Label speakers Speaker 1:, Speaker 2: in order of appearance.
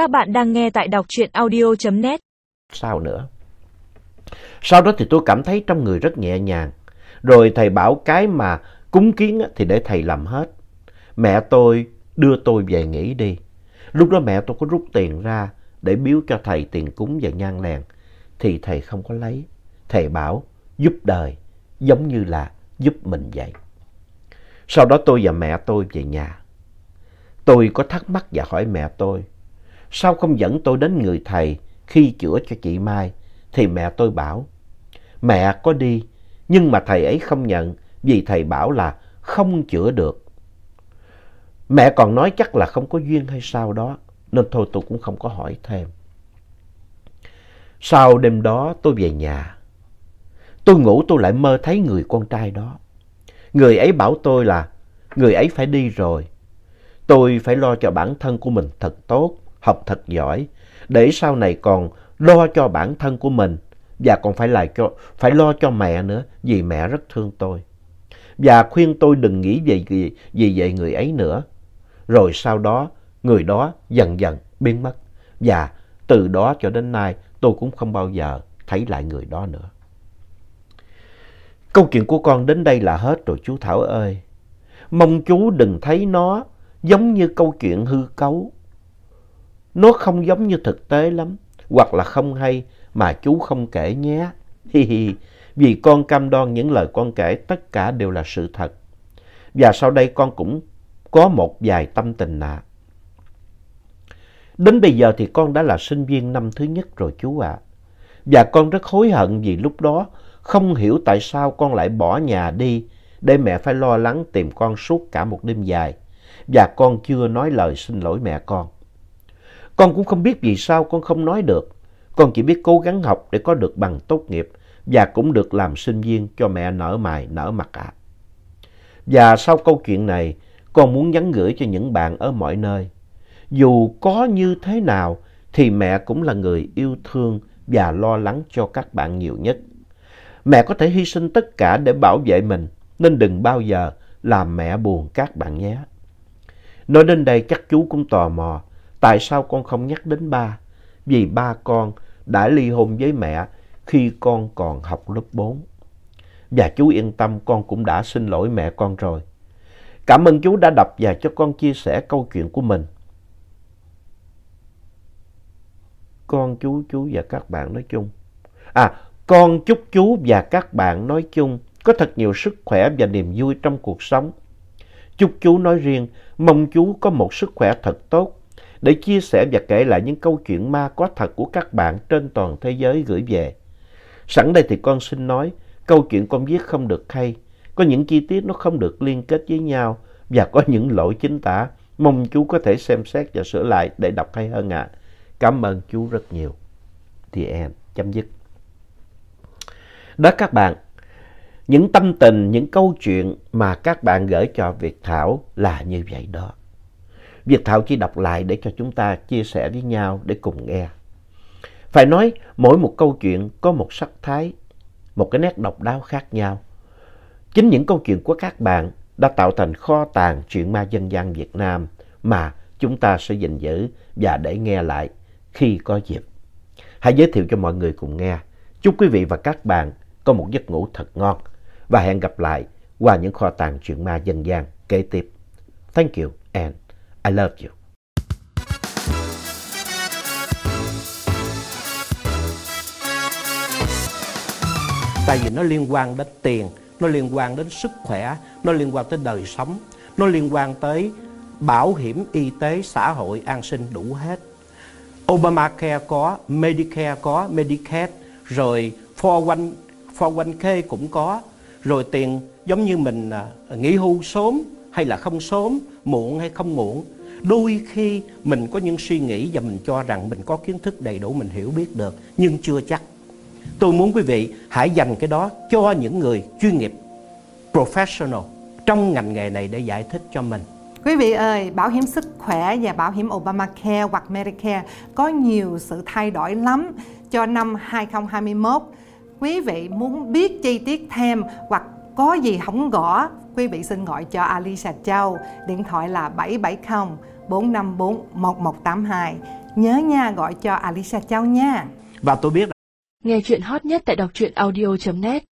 Speaker 1: Các bạn đang nghe tại đọc truyện audio.net.
Speaker 2: Sao nữa? Sau đó thì tôi cảm thấy trong người rất nhẹ nhàng. Rồi thầy bảo cái mà cúng kiến thì để thầy làm hết. Mẹ tôi đưa tôi về nghỉ đi. Lúc đó mẹ tôi có rút tiền ra để biếu cho thầy tiền cúng và nhang lèn. Thì thầy không có lấy. Thầy bảo, giúp đời, giống như là giúp mình vậy. Sau đó tôi và mẹ tôi về nhà. Tôi có thắc mắc và hỏi mẹ tôi. Sao không dẫn tôi đến người thầy khi chữa cho chị Mai? Thì mẹ tôi bảo. Mẹ có đi nhưng mà thầy ấy không nhận vì thầy bảo là không chữa được. Mẹ còn nói chắc là không có duyên hay sao đó nên thôi tôi cũng không có hỏi thêm. Sau đêm đó tôi về nhà. Tôi ngủ tôi lại mơ thấy người con trai đó. Người ấy bảo tôi là người ấy phải đi rồi. Tôi phải lo cho bản thân của mình thật tốt, học thật giỏi, để sau này còn lo cho bản thân của mình và còn phải, lại cho, phải lo cho mẹ nữa vì mẹ rất thương tôi. Và khuyên tôi đừng nghĩ về gì, gì về người ấy nữa. Rồi sau đó, người đó dần dần biến mất. Và từ đó cho đến nay tôi cũng không bao giờ thấy lại người đó nữa. Câu chuyện của con đến đây là hết rồi chú Thảo ơi. Mong chú đừng thấy nó giống như câu chuyện hư cấu. Nó không giống như thực tế lắm, hoặc là không hay mà chú không kể nhé. Hi hi, vì con cam đoan những lời con kể tất cả đều là sự thật. Và sau đây con cũng có một vài tâm tình nạ. Đến bây giờ thì con đã là sinh viên năm thứ nhất rồi chú ạ. Và con rất hối hận vì lúc đó không hiểu tại sao con lại bỏ nhà đi để mẹ phải lo lắng tìm con suốt cả một đêm dài. Và con chưa nói lời xin lỗi mẹ con. Con cũng không biết vì sao con không nói được. Con chỉ biết cố gắng học để có được bằng tốt nghiệp và cũng được làm sinh viên cho mẹ nở mày nở mặt ạ. Và sau câu chuyện này, con muốn nhắn gửi cho những bạn ở mọi nơi. Dù có như thế nào thì mẹ cũng là người yêu thương và lo lắng cho các bạn nhiều nhất. Mẹ có thể hy sinh tất cả để bảo vệ mình, nên đừng bao giờ làm mẹ buồn các bạn nhé. Nói đến đây các chú cũng tò mò, tại sao con không nhắc đến ba? Vì ba con đã ly hôn với mẹ khi con còn học lớp 4. Và chú yên tâm con cũng đã xin lỗi mẹ con rồi. Cảm ơn chú đã đọc và cho con chia sẻ câu chuyện của mình. Con chú chú và các bạn nói chung. À, con chúc chú và các bạn nói chung có thật nhiều sức khỏe và niềm vui trong cuộc sống. Chúc chú nói riêng, mong chú có một sức khỏe thật tốt để chia sẻ và kể lại những câu chuyện ma có thật của các bạn trên toàn thế giới gửi về. Sẵn đây thì con xin nói, câu chuyện con viết không được hay, có những chi tiết nó không được liên kết với nhau và có những lỗi chính tả. Mong chú có thể xem xét và sửa lại để đọc hay hơn ạ. À. Cảm ơn chú rất nhiều. Thì end. Chấm dứt. Đó các bạn, những tâm tình, những câu chuyện mà các bạn gửi cho Việt Thảo là như vậy đó. Việt Thảo chỉ đọc lại để cho chúng ta chia sẻ với nhau để cùng nghe. Phải nói mỗi một câu chuyện có một sắc thái, một cái nét độc đáo khác nhau. Chính những câu chuyện của các bạn đã tạo thành kho tàng chuyện ma dân gian Việt Nam mà chúng ta sẽ gìn giữ và để nghe lại khi có dịp. Hãy giới thiệu cho mọi người cùng nghe. Chúc quý vị và các bạn có một giấc ngủ thật ngon và hẹn gặp lại qua những kho tàng chuyện ma dân gian kế tiếp. Thank you and I love you.
Speaker 3: Tại vì nó liên quan đến tiền, nó liên quan đến sức khỏe, nó liên quan tới đời sống, nó liên quan tới bảo hiểm y tế, xã hội, an sinh đủ hết. Obamacare có, Medicare có, Medicaid, rồi 401 401k cũng có rồi tiền giống như mình à, nghỉ hưu sớm hay là không sớm muộn hay không muộn đôi khi mình có những suy nghĩ và mình cho rằng mình có kiến thức đầy đủ mình hiểu biết được nhưng chưa chắc. Tôi muốn quý vị hãy dành cái đó cho những người chuyên nghiệp professional trong ngành nghề này để giải thích cho mình.
Speaker 4: Quý vị ơi, bảo hiểm sức khỏe và bảo hiểm Obamacare hoặc Medicare có nhiều sự thay đổi lắm cho năm 2021 quý vị muốn biết chi tiết thêm hoặc có gì không gõ quý vị xin gọi cho Alisa Châu điện thoại là 770 454 1182 nhớ nha gọi cho Alisa Châu nha.
Speaker 3: Và tôi biết
Speaker 1: Nghe chuyện hot nhất tại đọc truyện audio.net